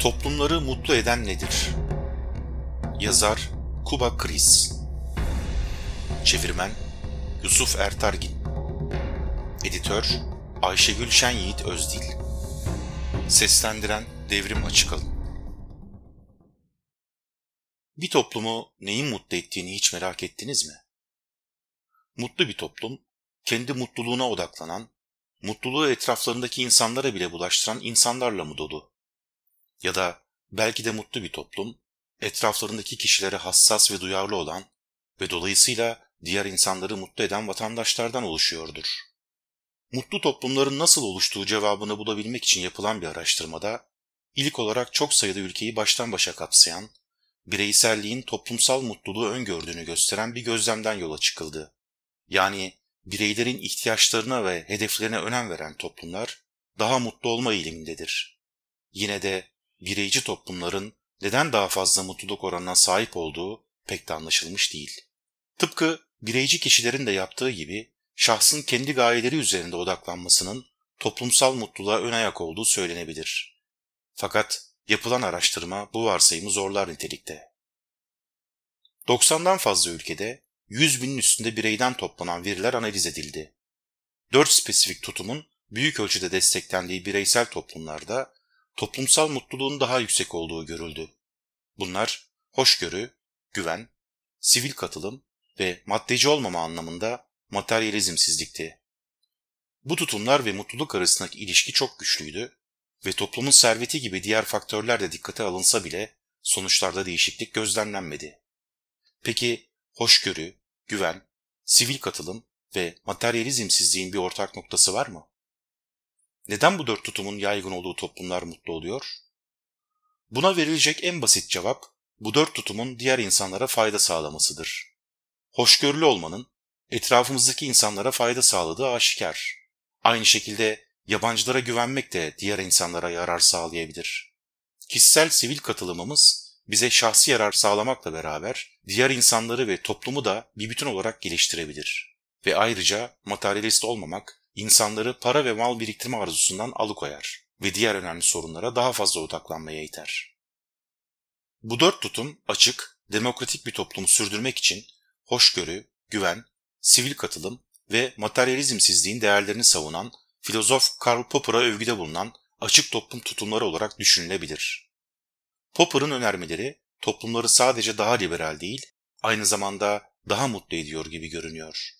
Toplumları mutlu eden nedir? Yazar Kuba Kriz Çevirmen Yusuf Ertargin Editör Ayşegül Şen Yiğit Özdil Seslendiren Devrim Açıkalın Bir toplumu neyin mutlu ettiğini hiç merak ettiniz mi? Mutlu bir toplum, kendi mutluluğuna odaklanan, mutluluğu etraflarındaki insanlara bile bulaştıran insanlarla mı dolu? Ya da belki de mutlu bir toplum, etraflarındaki kişilere hassas ve duyarlı olan ve dolayısıyla diğer insanları mutlu eden vatandaşlardan oluşuyordur. Mutlu toplumların nasıl oluştuğu cevabını bulabilmek için yapılan bir araştırmada, ilk olarak çok sayıda ülkeyi baştan başa kapsayan, bireyselliğin toplumsal mutluluğu öngördüğünü gösteren bir gözlemden yola çıkıldı. Yani bireylerin ihtiyaçlarına ve hedeflerine önem veren toplumlar daha mutlu olma eğilimindedir. Yine de bireyci toplumların neden daha fazla mutluluk oranına sahip olduğu pek de anlaşılmış değil. Tıpkı bireyci kişilerin de yaptığı gibi şahsın kendi gayeleri üzerinde odaklanmasının toplumsal mutluluğa ön ayak olduğu söylenebilir. Fakat yapılan araştırma bu varsayımı zorlar nitelikte. 90'dan fazla ülkede 100 binin üstünde bireyden toplanan veriler analiz edildi. 4 spesifik tutumun büyük ölçüde desteklendiği bireysel toplumlarda toplumsal mutluluğun daha yüksek olduğu görüldü. Bunlar hoşgörü, güven, sivil katılım ve maddeci olmama anlamında materyalizmsizlikti. Bu tutumlar ve mutluluk arasındaki ilişki çok güçlüydü ve toplumun serveti gibi diğer faktörler de dikkate alınsa bile sonuçlarda değişiklik gözlemlenmedi. Peki hoşgörü, güven, sivil katılım ve materyalizmsizliğin bir ortak noktası var mı? Neden bu dört tutumun yaygın olduğu toplumlar mutlu oluyor? Buna verilecek en basit cevap bu dört tutumun diğer insanlara fayda sağlamasıdır. Hoşgörülü olmanın etrafımızdaki insanlara fayda sağladığı aşikar. Aynı şekilde yabancılara güvenmek de diğer insanlara yarar sağlayabilir. Kişisel sivil katılımımız bize şahsi yarar sağlamakla beraber diğer insanları ve toplumu da bir bütün olarak geliştirebilir. Ve ayrıca materyalist olmamak insanları para ve mal biriktirme arzusundan alıkoyar ve diğer önemli sorunlara daha fazla odaklanmaya iter. Bu dört tutum açık, demokratik bir toplumu sürdürmek için hoşgörü, güven, sivil katılım ve materyalizmsizliğin değerlerini savunan filozof Karl Popper'a övgüde bulunan açık toplum tutumları olarak düşünülebilir. Popper'ın önermeleri toplumları sadece daha liberal değil, aynı zamanda daha mutlu ediyor gibi görünüyor.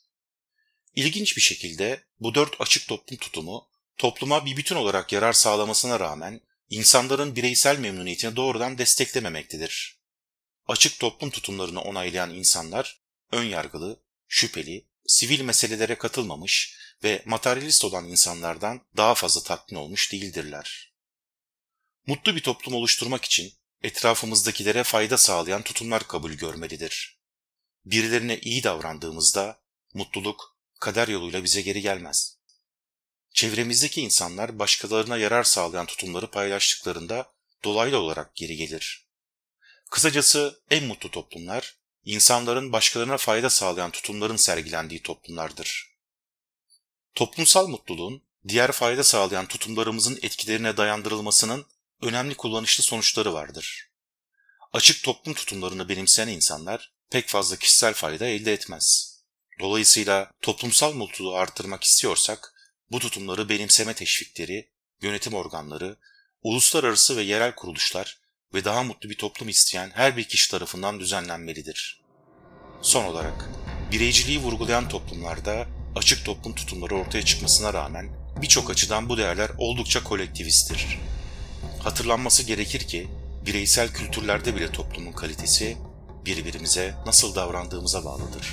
İlginç bir şekilde bu dört açık toplum tutumu topluma bir bütün olarak yarar sağlamasına rağmen insanların bireysel memnuniyetini doğrudan desteklememektedir. Açık toplum tutumlarını onaylayan insanlar ön yargılı, şüpheli, sivil meselelere katılmamış ve materyalist olan insanlardan daha fazla tatmin olmuş değildirler. Mutlu bir toplum oluşturmak için etrafımızdakilere fayda sağlayan tutumlar kabul görmelidir. Birilerine iyi davrandığımızda mutluluk kader yoluyla bize geri gelmez. Çevremizdeki insanlar başkalarına yarar sağlayan tutumları paylaştıklarında dolaylı olarak geri gelir. Kısacası en mutlu toplumlar, insanların başkalarına fayda sağlayan tutumların sergilendiği toplumlardır. Toplumsal mutluluğun diğer fayda sağlayan tutumlarımızın etkilerine dayandırılmasının önemli kullanışlı sonuçları vardır. Açık toplum tutumlarını benimseyen insanlar pek fazla kişisel fayda elde etmez. Dolayısıyla toplumsal mutluluğu arttırmak istiyorsak bu tutumları benimseme teşvikleri, yönetim organları, uluslararası ve yerel kuruluşlar ve daha mutlu bir toplum isteyen her bir kişi tarafından düzenlenmelidir. Son olarak, bireyciliği vurgulayan toplumlarda açık toplum tutumları ortaya çıkmasına rağmen birçok açıdan bu değerler oldukça kolektivisttir. Hatırlanması gerekir ki bireysel kültürlerde bile toplumun kalitesi birbirimize nasıl davrandığımıza bağlıdır.